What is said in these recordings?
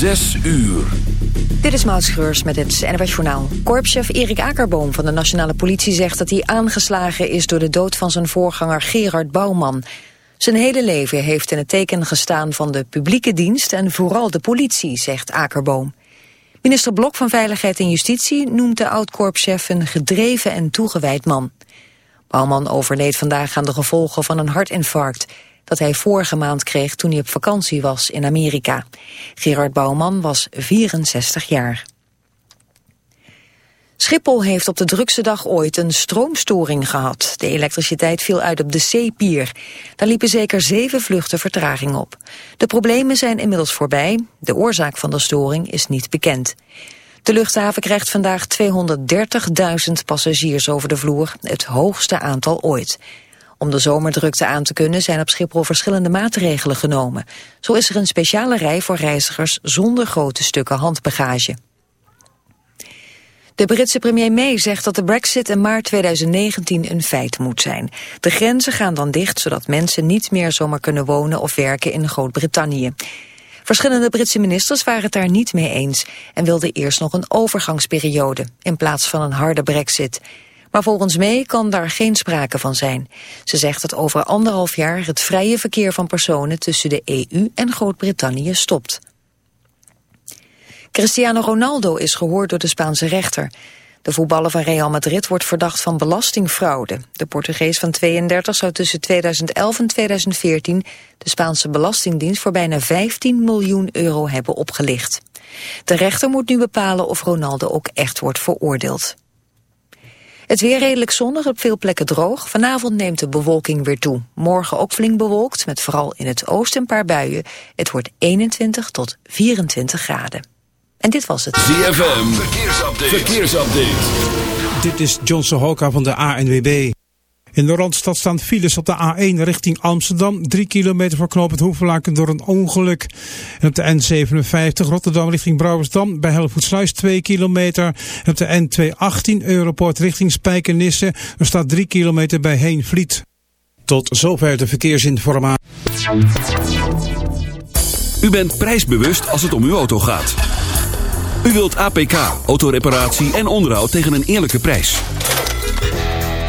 Zes uur. Dit is Maud met het NWS Journaal. Korpschef Erik Akerboom van de Nationale Politie zegt dat hij aangeslagen is door de dood van zijn voorganger Gerard Bouwman. Zijn hele leven heeft in het teken gestaan van de publieke dienst en vooral de politie, zegt Akerboom. Minister Blok van Veiligheid en Justitie noemt de oud-korpschef een gedreven en toegewijd man. Bouwman overleed vandaag aan de gevolgen van een hartinfarct dat hij vorige maand kreeg toen hij op vakantie was in Amerika. Gerard Bouwman was 64 jaar. Schiphol heeft op de drukste dag ooit een stroomstoring gehad. De elektriciteit viel uit op de zeepier. Daar liepen zeker zeven vluchten vertraging op. De problemen zijn inmiddels voorbij. De oorzaak van de storing is niet bekend. De luchthaven krijgt vandaag 230.000 passagiers over de vloer, het hoogste aantal ooit. Om de zomerdrukte aan te kunnen zijn op Schiphol verschillende maatregelen genomen. Zo is er een speciale rij voor reizigers zonder grote stukken handbagage. De Britse premier May zegt dat de brexit in maart 2019 een feit moet zijn. De grenzen gaan dan dicht, zodat mensen niet meer zomaar kunnen wonen of werken in Groot-Brittannië. Verschillende Britse ministers waren het daar niet mee eens en wilden eerst nog een overgangsperiode in plaats van een harde brexit. Maar volgens May kan daar geen sprake van zijn. Ze zegt dat over anderhalf jaar het vrije verkeer van personen tussen de EU en Groot-Brittannië stopt. Cristiano Ronaldo is gehoord door de Spaanse rechter. De voetballer van Real Madrid wordt verdacht van belastingfraude. De Portugees van 32 zou tussen 2011 en 2014 de Spaanse Belastingdienst voor bijna 15 miljoen euro hebben opgelicht. De rechter moet nu bepalen of Ronaldo ook echt wordt veroordeeld. Het weer redelijk zonnig, op veel plekken droog. Vanavond neemt de bewolking weer toe. Morgen ook flink bewolkt, met vooral in het oosten een paar buien. Het wordt 21 tot 24 graden. En dit was het. ZFM, verkeersupdate. verkeersupdate. Dit is John Sohoka van de ANWB. In de Randstad staan files op de A1 richting Amsterdam. 3 kilometer voor knooppunt Hoevelaken door een ongeluk. En op de N57 Rotterdam richting Brouwersdam bij Hellevoetsluis 2 kilometer. En op de N218 Europort richting Spijkenisse. Er staat 3 kilometer bij Heenvliet. Tot zover de verkeersinformatie. U bent prijsbewust als het om uw auto gaat. U wilt APK, autoreparatie en onderhoud tegen een eerlijke prijs.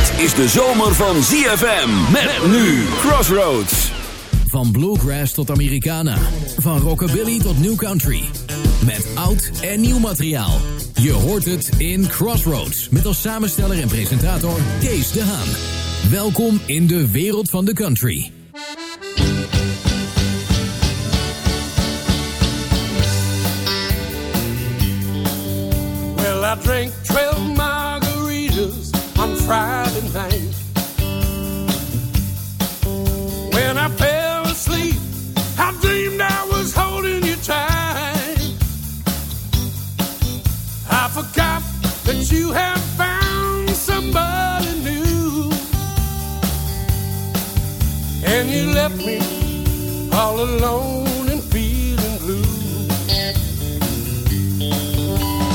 Dit is de zomer van ZFM. Met nu Crossroads. Van bluegrass tot Americana. Van rockabilly tot new country. Met oud en nieuw materiaal. Je hoort het in Crossroads. Met als samensteller en presentator Kees de Haan. Welkom in de wereld van de country. Well, I drank you left me all alone and feeling blue.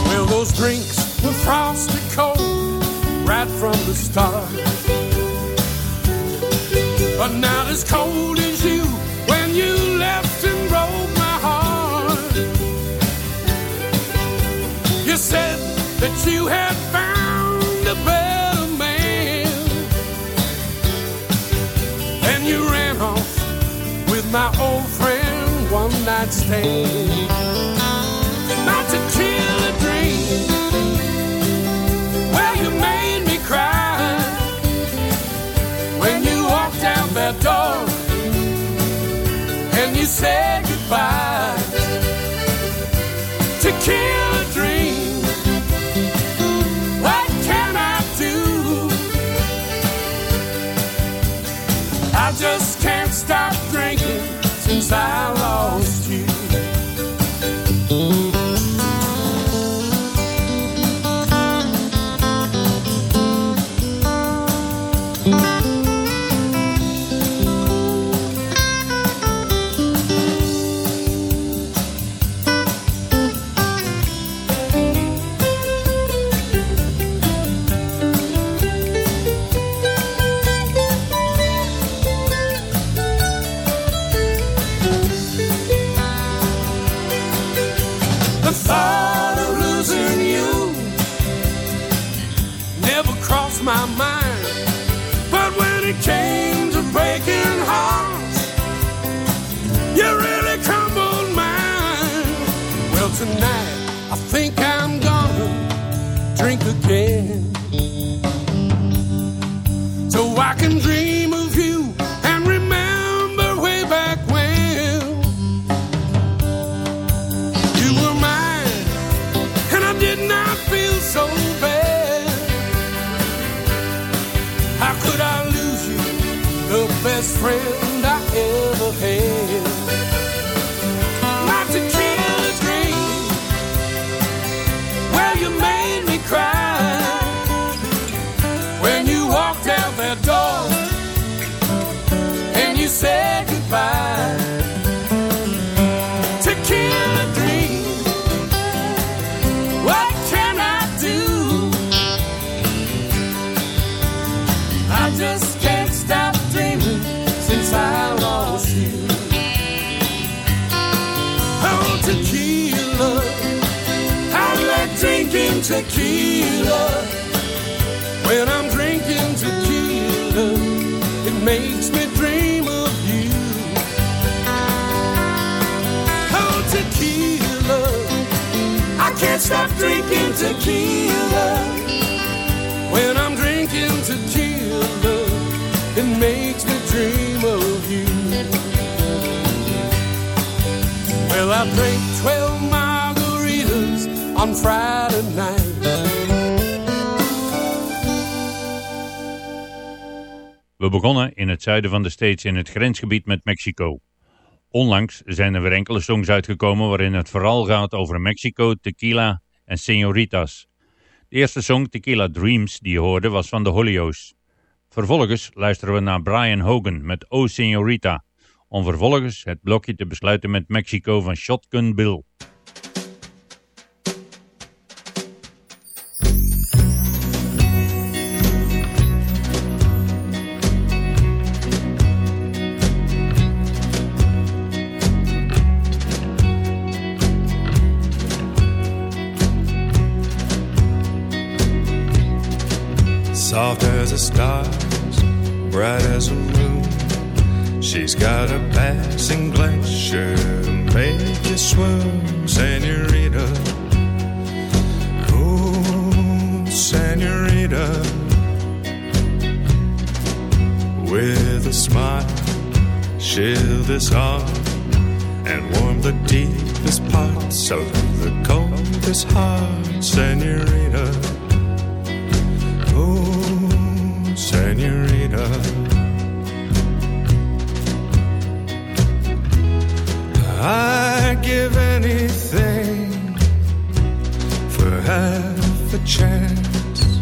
Well, those drinks were frosty cold right from the start. But not as cold my old friend one night stand. Not to kill a dream. Well, you made me cry when you walked out that door and you said goodbye. To kill since I lost you. Tequila. I can't stop drinking tequila. When I'm drinking tequila, it makes me dream of you. Well, I drank 12 margaritas on Friday night. We begonnen in het zuiden van de States in het grensgebied met Mexico. Onlangs zijn er weer enkele songs uitgekomen waarin het vooral gaat over Mexico, tequila en senoritas. De eerste song, Tequila Dreams, die je hoorde, was van de Holio's. Vervolgens luisteren we naar Brian Hogan met Oh Senorita, om vervolgens het blokje te besluiten met Mexico van Shotgun Bill. Soft as the stars, bright as a moon. She's got a passing glance, make you swoon, Senorita. Oh, Senorita. With a smile, she'll disarm and warm the deepest parts of the coldest heart, Senorita. Oh, senorita. I'd give anything for half a chance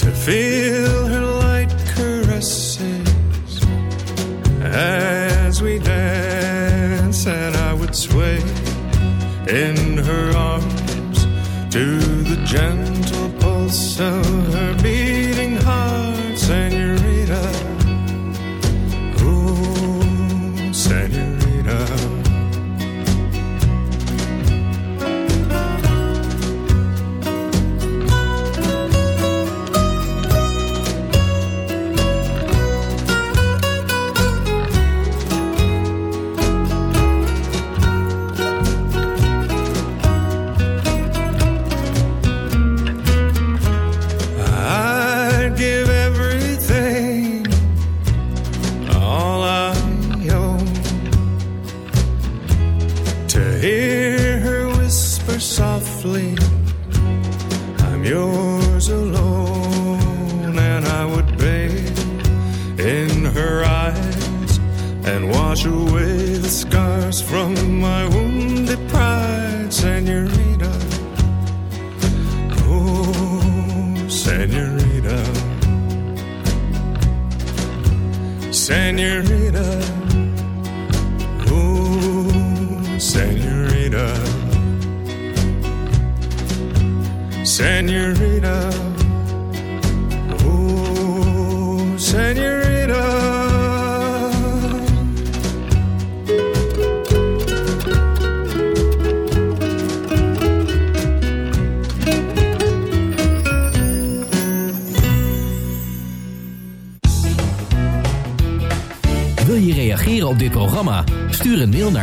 to feel her light caresses as we dance, and I would sway in her arms to the gentle pulse of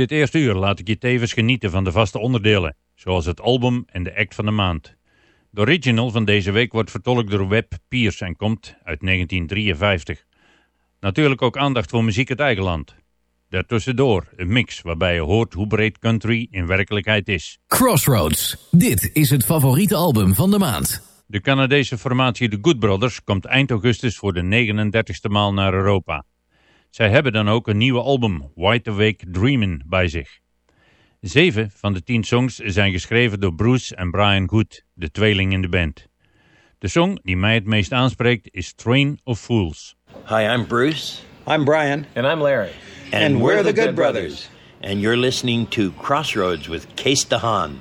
dit eerste uur laat ik je tevens genieten van de vaste onderdelen, zoals het album en de act van de maand. De original van deze week wordt vertolkt door Webb Pierce en komt uit 1953. Natuurlijk ook aandacht voor muziek uit eigen land. Daartussendoor een mix waarbij je hoort hoe breed country in werkelijkheid is. Crossroads, dit is het favoriete album van de maand. De Canadese formatie The Good Brothers komt eind augustus voor de 39e maal naar Europa. Zij hebben dan ook een nieuwe album, Wide Awake Dreamin', bij zich. Zeven van de tien songs zijn geschreven door Bruce en Brian Good, de tweeling in de band. De song die mij het meest aanspreekt is Train of Fools. Hi, I'm Bruce. I'm Brian. And I'm Larry. And, we're, the, Good, Brothers. And you're listening to Crossroads with Case DeHaan.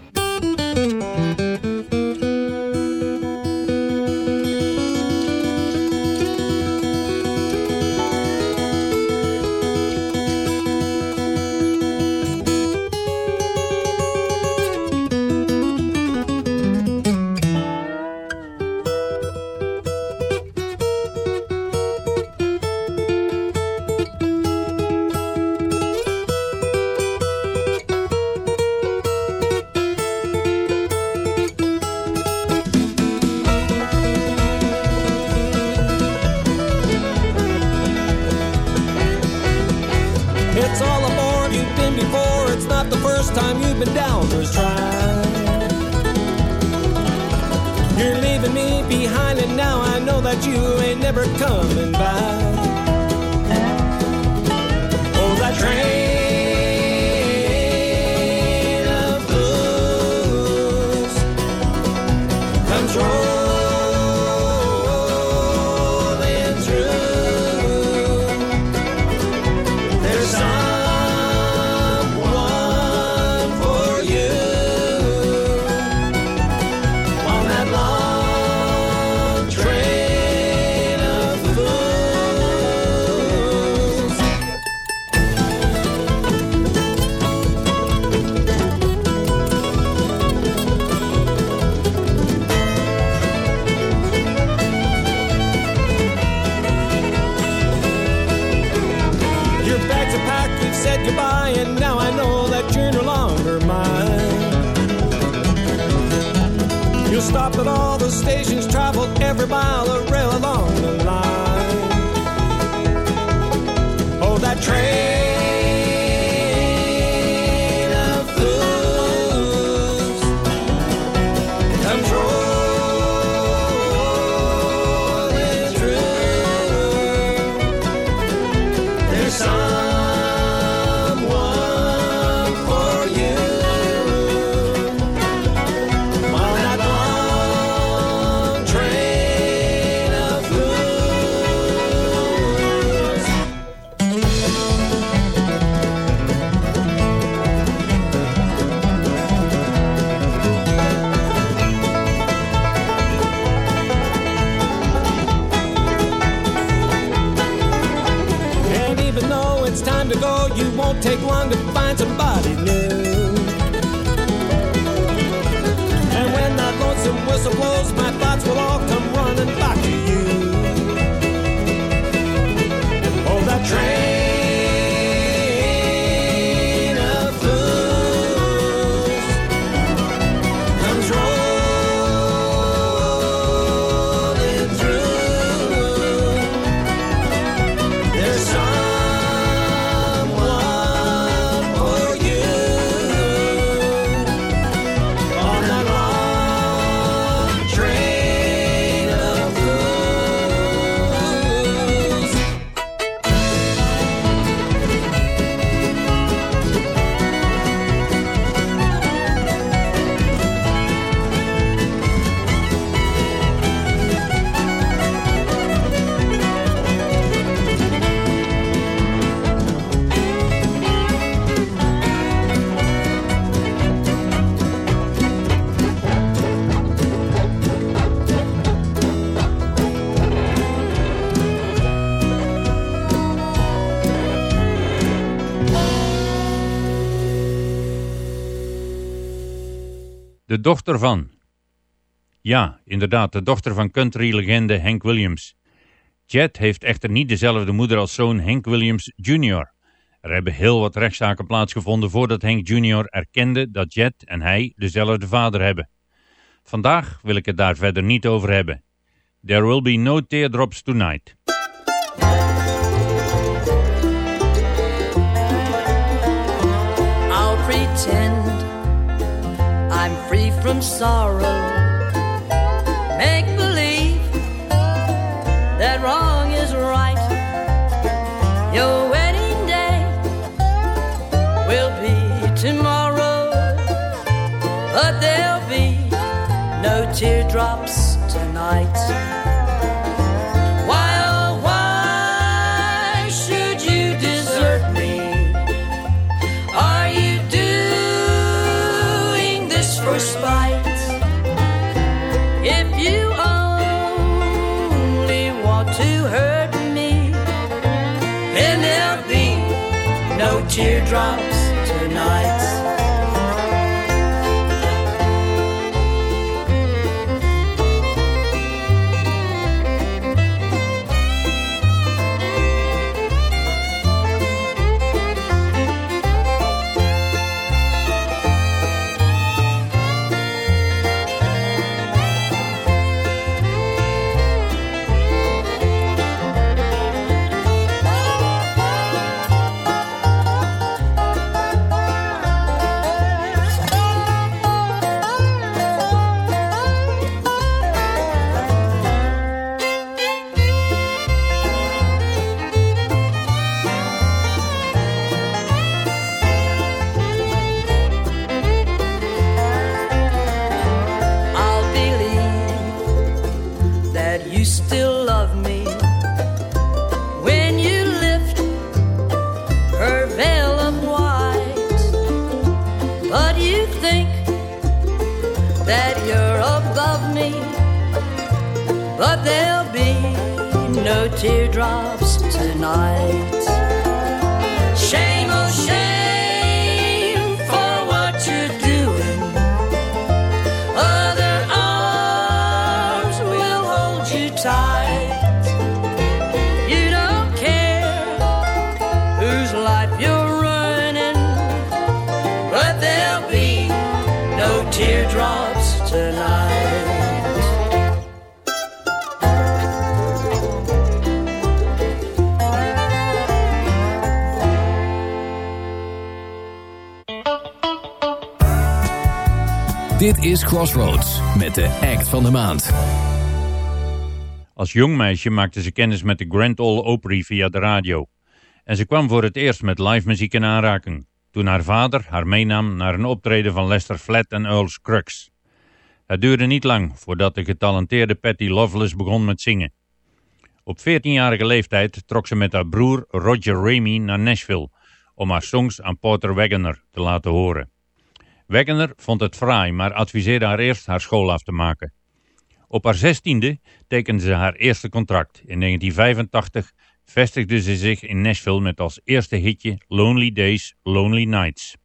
Dochter van. Ja, inderdaad, de dochter van country-legende Hank Williams. Jet heeft echter niet dezelfde moeder als zoon Hank Williams Jr. Er hebben heel wat rechtszaken plaatsgevonden voordat Hank Jr. erkende dat Jet en hij dezelfde vader hebben. Vandaag wil ik het daar verder niet over hebben. There will be no teardrops tonight. From sorrow. Make believe that wrong is right. Your wedding day will be tomorrow, but there'll be no teardrops tonight. Teardrops Dit is Crossroads met de act van de maand. Als jong meisje maakte ze kennis met de Grand Ole Opry via de radio. En ze kwam voor het eerst met live muziek in aanraking. Toen haar vader haar meenam naar een optreden van Lester Flatt en Earl Scruggs. Het duurde niet lang voordat de getalenteerde Patty Loveless begon met zingen. Op 14-jarige leeftijd trok ze met haar broer Roger Ramey naar Nashville om haar songs aan Porter Wagoner te laten horen. Wagoner vond het fraai, maar adviseerde haar eerst haar school af te maken. Op haar zestiende tekende ze haar eerste contract. In 1985 vestigde ze zich in Nashville met als eerste hitje Lonely Days, Lonely Nights.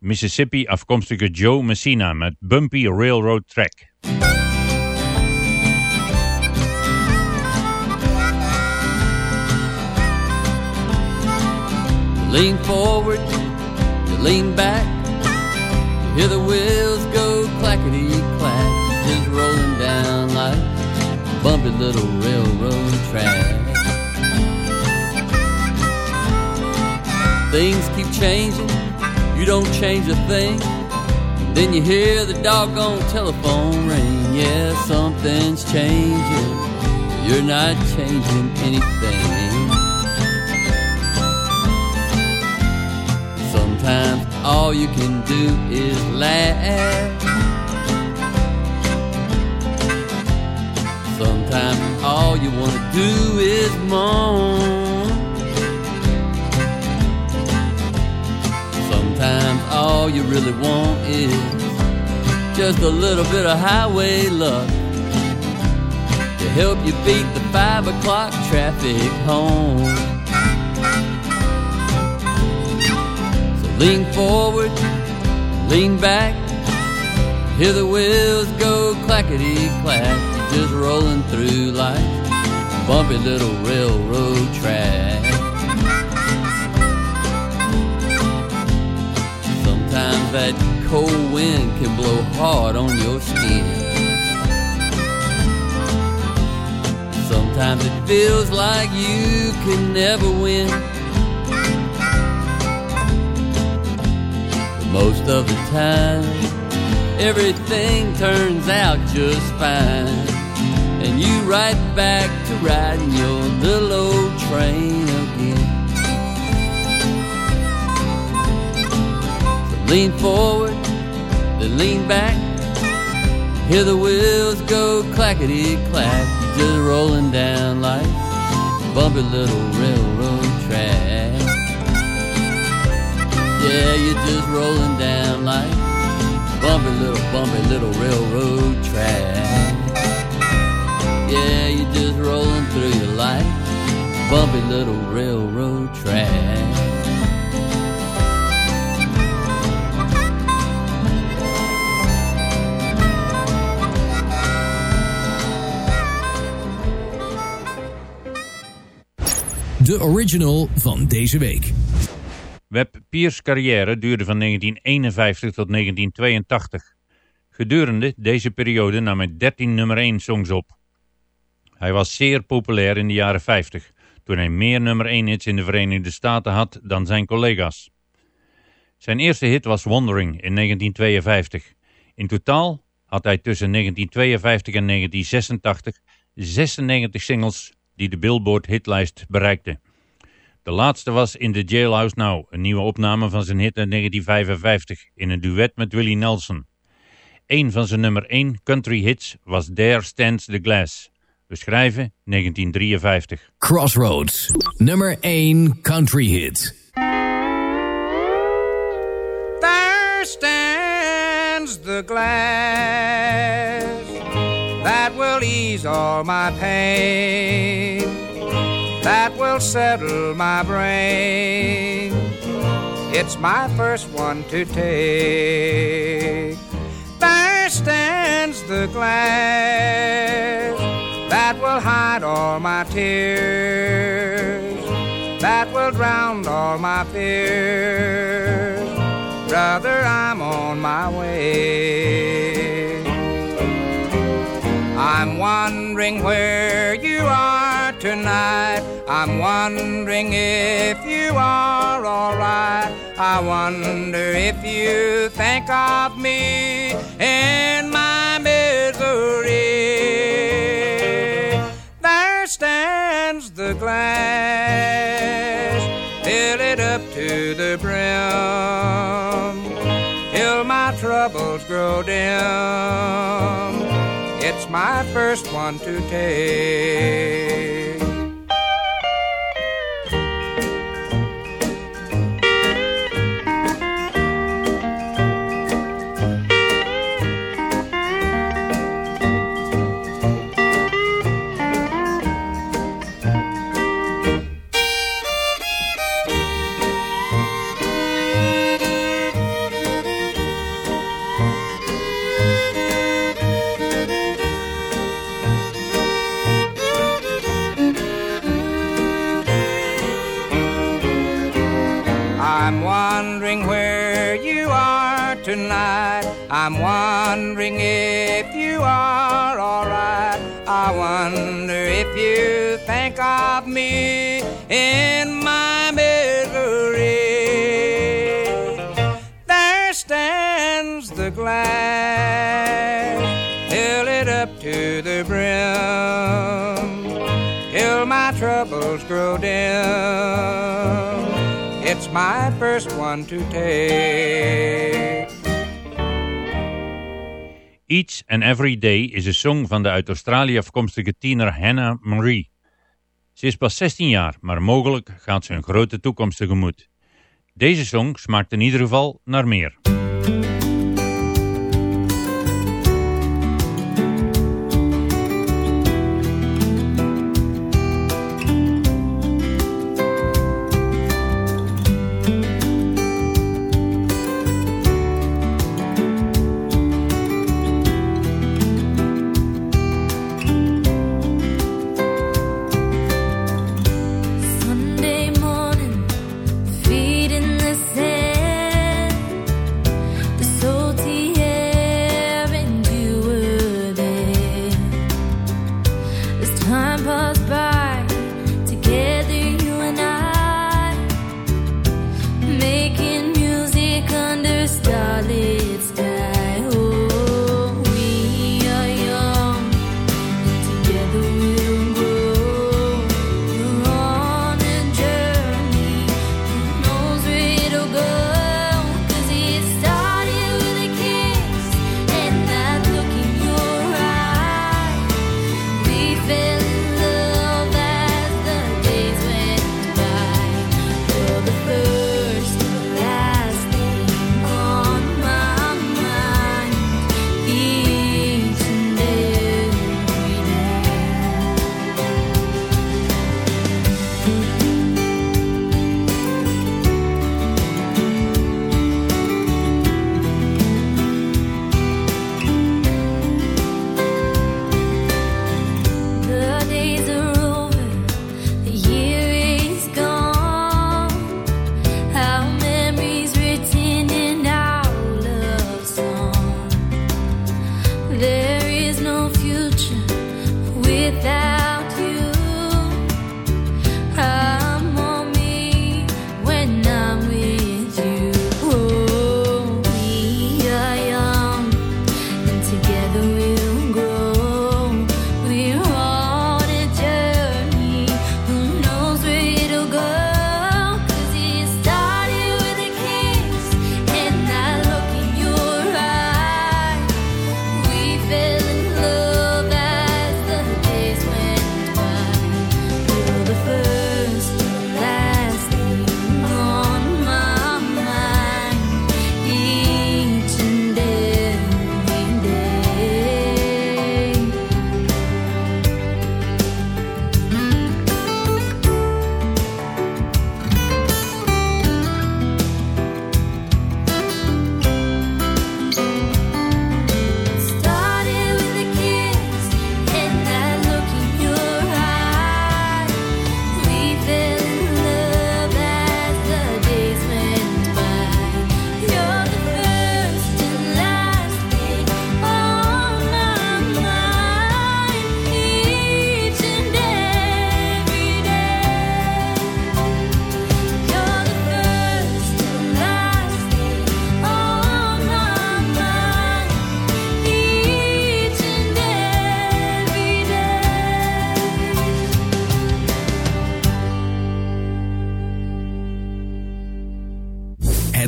Mississippi afkomstige Joe Messina met Bumpy Railroad Track. lean forward, you lean back, you hear the wheels go clackety clack, just rolling down like a bumpy little railroad track. Things keep changing, you don't change a thing. Then you hear the doggone telephone ring. Yeah, something's changing. You're not changing anything. Sometimes all you can do is laugh. Sometimes all you want to do is moan. Sometimes all you really want is just a little bit of highway luck to help you beat the five o'clock traffic home. So lean forward, lean back, hear the wheels go clackety clack, just rolling through like bumpy little railroad track. That cold wind can blow hard on your skin. Sometimes it feels like you can never win. Most of the time, everything turns out just fine. And you right back to riding your little old train lean forward, then lean back. Hear the wheels go clackety clack. Just rolling down like bumpy little railroad track. Yeah, you're just rolling down like bumpy little, bumpy little railroad track. Yeah, you're just rolling through your life, bumpy little railroad track. De original van deze week. Webb Pierce' carrière duurde van 1951 tot 1982. Gedurende deze periode nam hij 13 nummer 1 songs op. Hij was zeer populair in de jaren 50, toen hij meer nummer 1 hits in de Verenigde Staten had dan zijn collega's. Zijn eerste hit was Wandering in 1952. In totaal had hij tussen 1952 en 1986 96 singles die de Billboard hitlijst bereikten. De laatste was In the Jailhouse Now, een nieuwe opname van zijn hit uit 1955 in een duet met Willie Nelson. Een van zijn nummer 1 country hits was There Stands the Glass. We schrijven 1953. Crossroads, nummer 1 country hit. There stands the glass that will ease all my pain, that will settle my brain. It's my first one to take. There stands the glass that will hide all my tears, that will drown all my fears. Brother, I'm on my way. I'm wondering where you are tonight. I'm wondering if you are alright. I wonder if you think of me in my misery. There stands the glass, fill it up to the brim, till my troubles grow dim. It's my first one to take. Wonder if you think of me in my misery. There stands the glass, fill it up to the brim, till my troubles grow dim. It's my first one to take. Each and Every Day is een song van de uit Australië afkomstige tiener Hannah Marie. Ze is pas 16 jaar, maar mogelijk gaat ze een grote toekomst tegemoet. Deze song smaakt in ieder geval naar meer.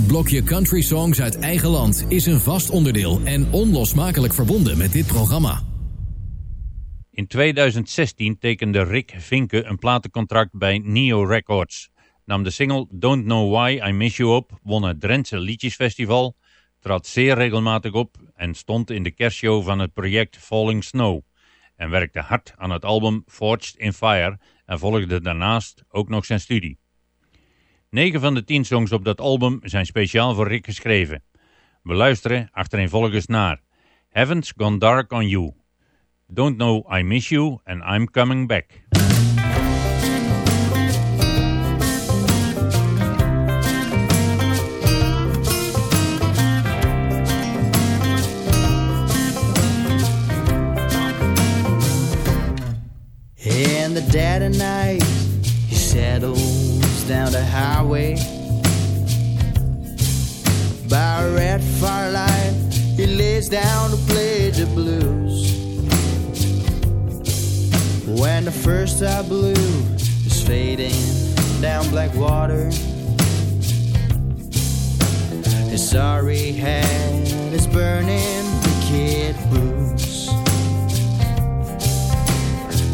Het blokje country songs uit eigen land is een vast onderdeel en onlosmakelijk verbonden met dit programma. In 2016 tekende Rick Vinke een platencontract bij Neo Records, nam de single Don't Know Why I Miss You op, won het Drentse Liedjesfestival, trad zeer regelmatig op en stond in de kerstshow van het project Falling Snow en werkte hard aan het album Forged in Fire en volgde daarnaast ook nog zijn studie. 9 van de 10 songs op dat album zijn speciaal voor Rick geschreven. We luisteren achtereenvolgens naar Heaven's Gone Dark on You, Don't Know I Miss You and I'm Coming Back. In the dead of night, he settle. Away. By a red firelight, he lays down to play the blues. When the first star blue is fading down black water, his sorry head is burning wicked blues.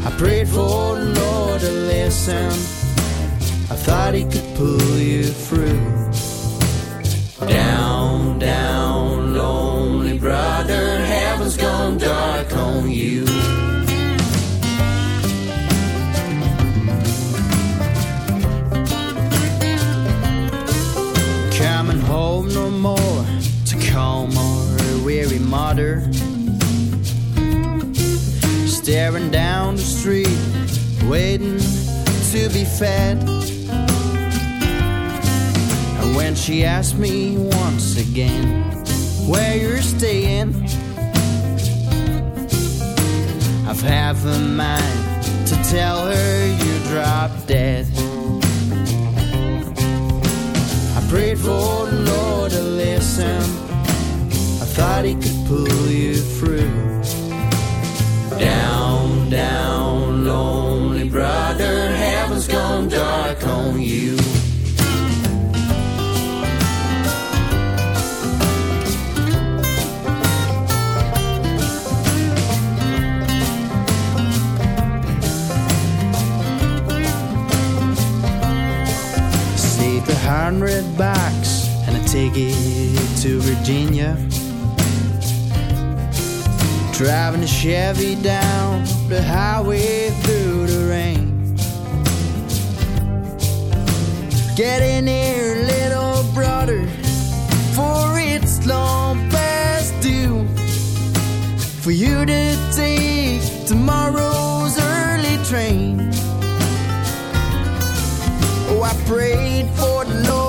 I prayed for the Lord to listen. I thought he could pull you through. Down, down, lonely brother, heaven's gone dark on you. Coming home no more to calm our weary mother. Staring down the street, waiting to be fed. When she asked me once again where you're staying, I've half a mind to tell her you dropped dead. I prayed for the Lord to listen. I thought he could pull you through. Down, down, lonely brother, heaven's gone dark on you. Hundred bucks and I take it to Virginia. Driving a Chevy down the highway through the rain. Get in here, little brother, for it's long past due for you to take tomorrow's early train. Oh, I prayed for the Lord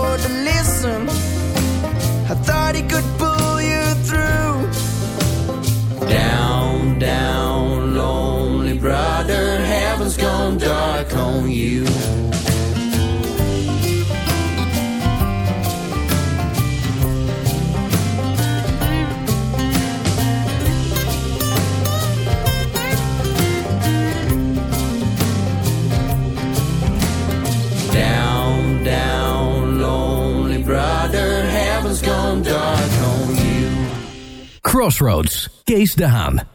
I thought He could Crossroads, Kees de Haan.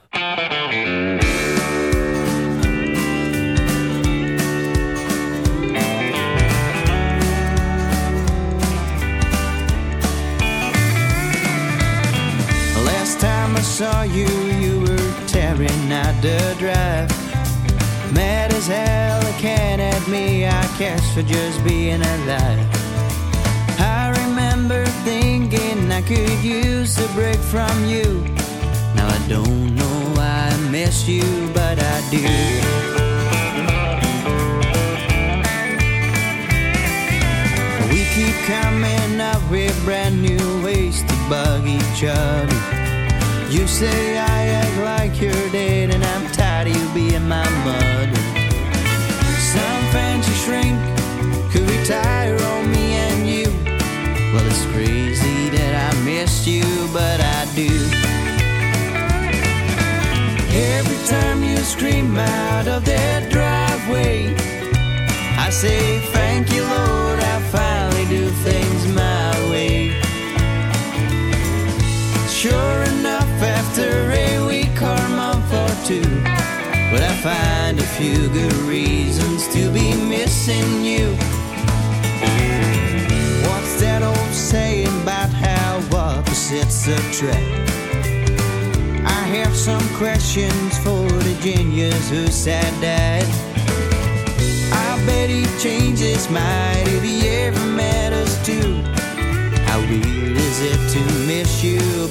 Last time I saw you, you were tearing out the drive. Mad as hell, looking at me, I guess for just being alive. I remember thinking I could use a break from you. Now I don't know why I miss you, but I do. We keep coming up with brand new ways to bug each other. You say I act like you're dead, and I'm tired of you being my mother. Some fancy shrink could retire on me it's crazy that I missed you, but I do. Every time you scream out of that driveway, I say, Thank you, Lord, I finally do things my way. Sure enough, after a week or month or two, but I find a few good reasons to be missing you. Saying about how opposites attract? I have some questions for the genius who said that. I bet he changed his mind if he ever met us too. How weird is it to miss you,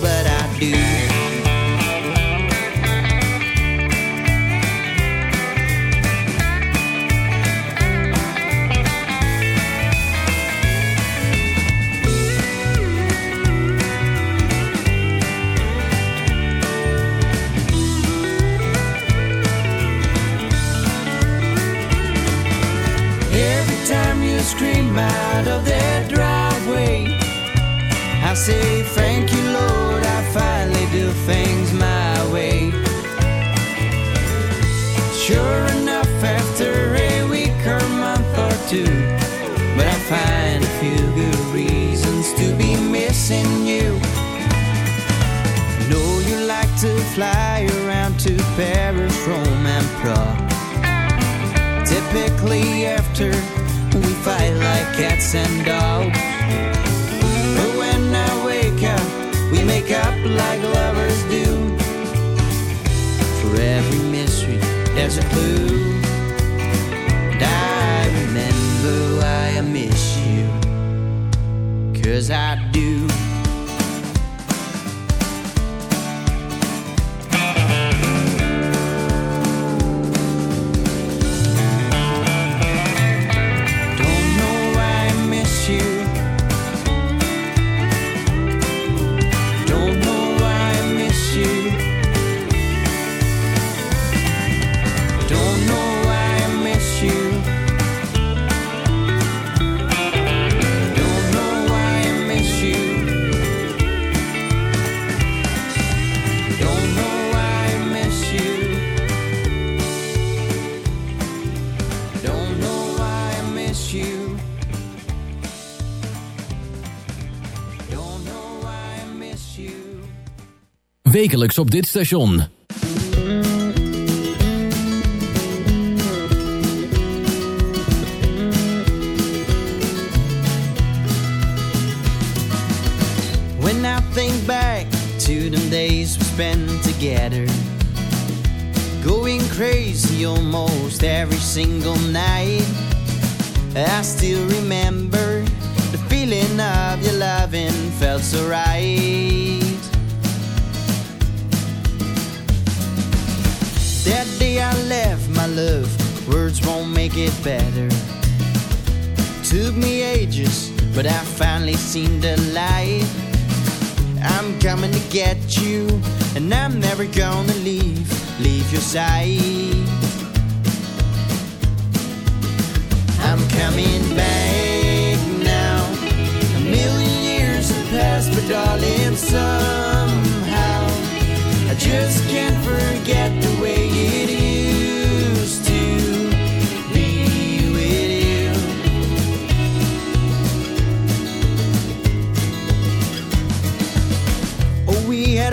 Wekelijks op dit station. When I think back to them days we spent together, going crazy almost every single night, I still remember the feeling of your loving felt so right. My love, words won't make it better. Took me ages, but I finally seen the light. I'm coming to get you, and I'm never gonna leave, leave your side. I'm coming back now. A million years have passed, but darling, somehow I just can't forget the way it used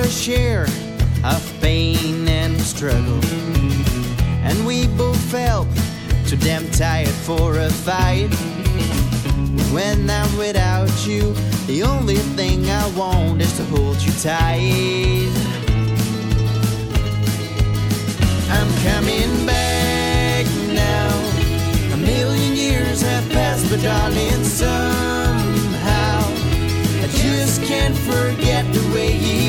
our share of pain and struggle. And we both felt too damn tired for a fight. When I'm without you, the only thing I want is to hold you tight. I'm coming back now. A million years have passed, but darling, somehow I just can't forget the way it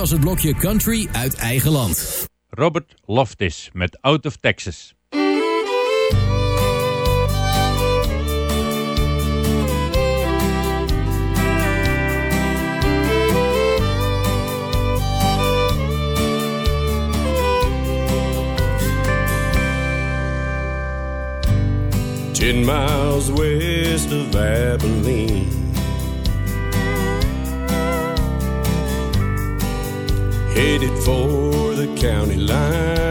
was het blokje country uit eigen land. Robert Loftis met Out of Texas. Ten miles west of Abilene Headed for the county line.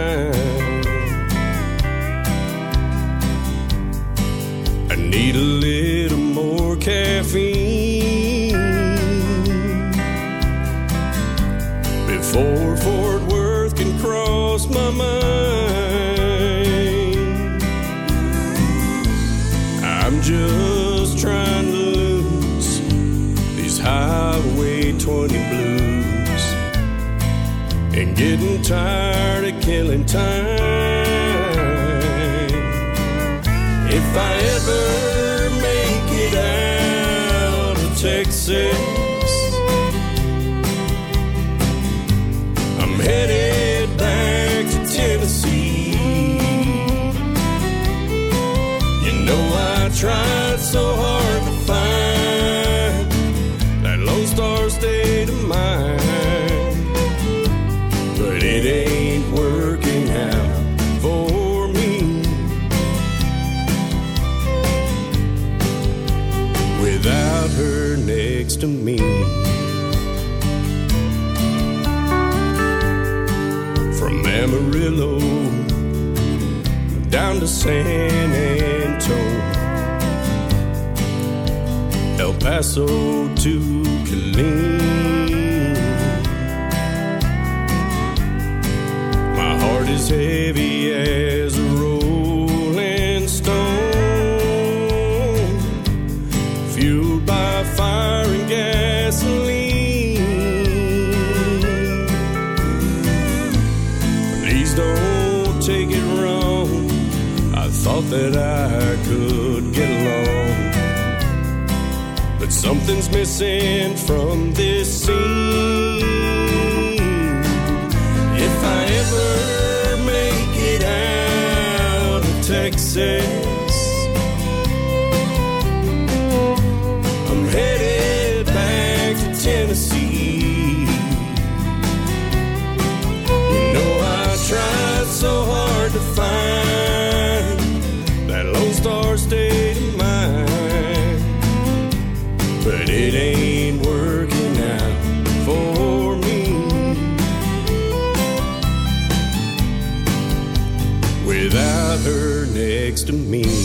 Down to San Antonio, El Paso to Killeen. Thought that I could get along. But something's missing from this scene. If I ever make it out of Texas, me.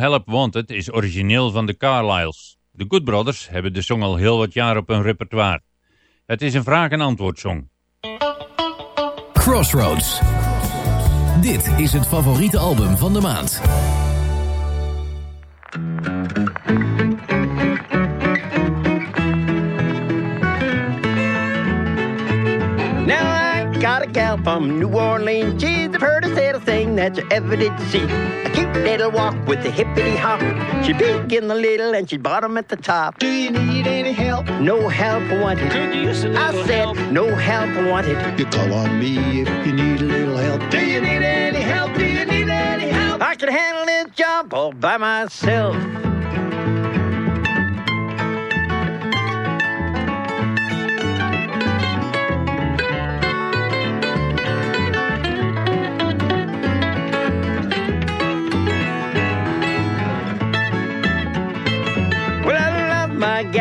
Help Wanted is origineel van de Carlyles. De Good Brothers hebben de song al heel wat jaar op hun repertoire. Het is een vraag- en antwoord song. Crossroads. Dit is het favoriete album van de maand. Got a gal from New Orleans. She's the prettiest little thing that you ever did see. A cute little walk with a hippity hop. She big in the little and she bottom at the top. Do you need any help? No help wanted. Could you use a little I said, help? no help wanted. You call on me if you need a little help. Do you need any help? Do you need any help? I can handle this job all by myself.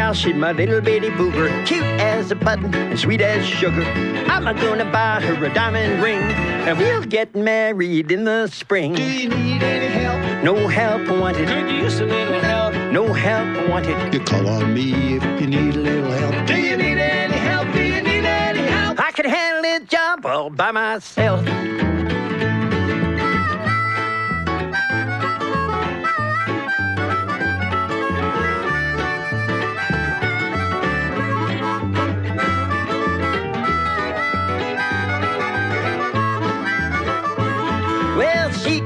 Now she's my little bitty booger, cute as a button and sweet as sugar. I'm gonna buy her a diamond ring, and we'll get married in the spring. Do you need any help? No help wanted. Could you use a little help? No help wanted. You call on me if you need a little help. Do you need any help? Do you need any help? I can handle this job all by myself.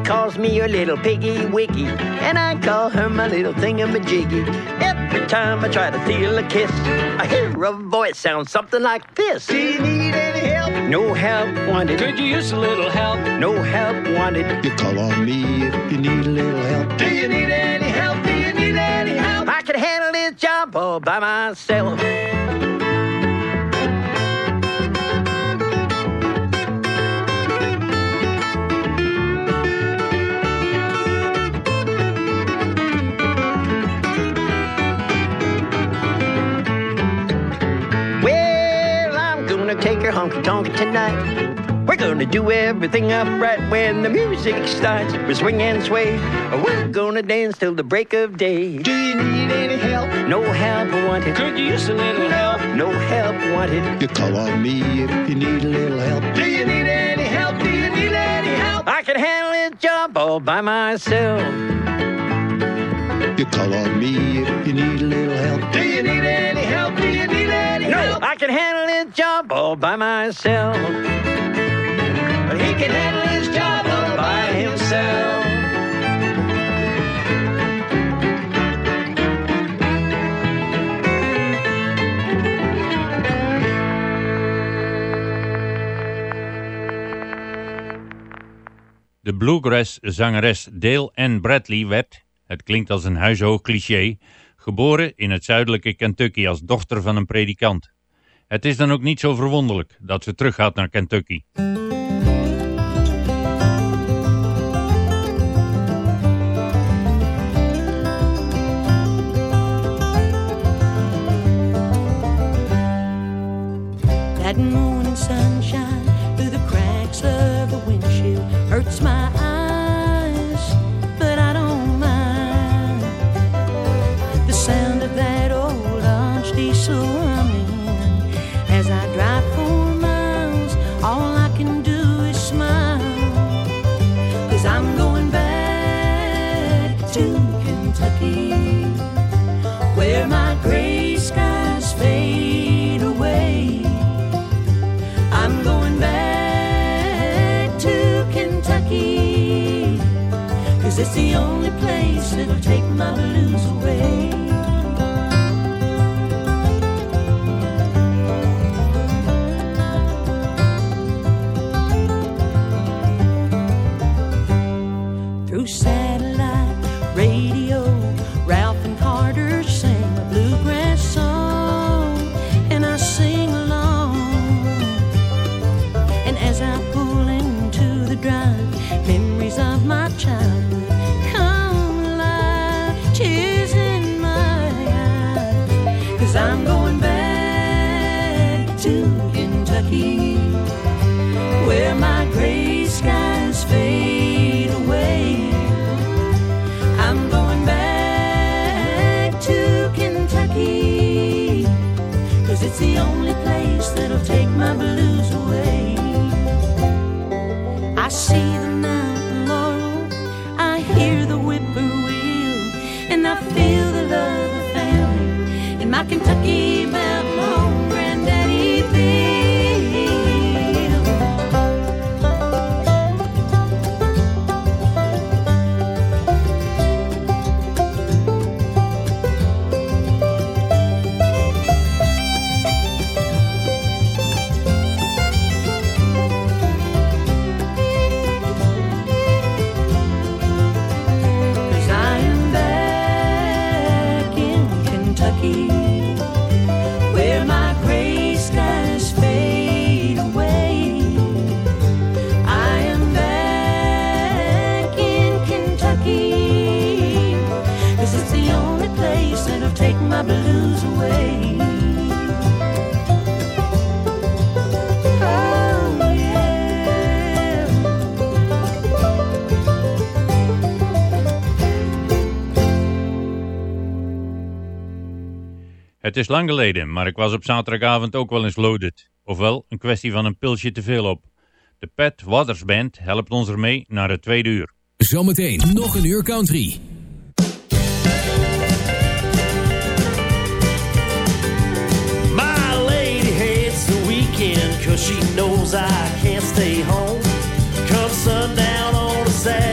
Calls me her little piggy wiggy, and I call her my little thingamajiggy. Every time I try to steal a kiss, I hear a voice sound something like this. Do you need any help? No help wanted. Could you use a little help? No help wanted. You call on me if you need a little help. Do you need any help? Do you need any help? I can handle this job all by myself. Tonight. We're gonna do everything upright when the music starts. We swing and sway. We're gonna dance till the break of day. Do you need any help? No help wanted. Could you use a little help? No help wanted. You call on me if you need a little help. Do you need any help? Do you need any help? I can handle this job all by myself. You call on me if you need a little help. Do you need any help? Do you I can handle this job all by myself. But he can handle his job all by himself. De bluegrass-zangeres Dale Ann Bradley werd, het klinkt als een huishoog cliché, geboren in het zuidelijke Kentucky als dochter van een predikant. Het is dan ook niet zo verwonderlijk dat ze teruggaat naar Kentucky. Het is lang geleden, maar ik was op zaterdagavond ook wel eens loaded. Ofwel, een kwestie van een pilsje te veel op. De Pat Waters Band helpt ons ermee naar het tweede uur. Zometeen nog een uur country. My lady hates the weekend she knows I can't stay home Come on a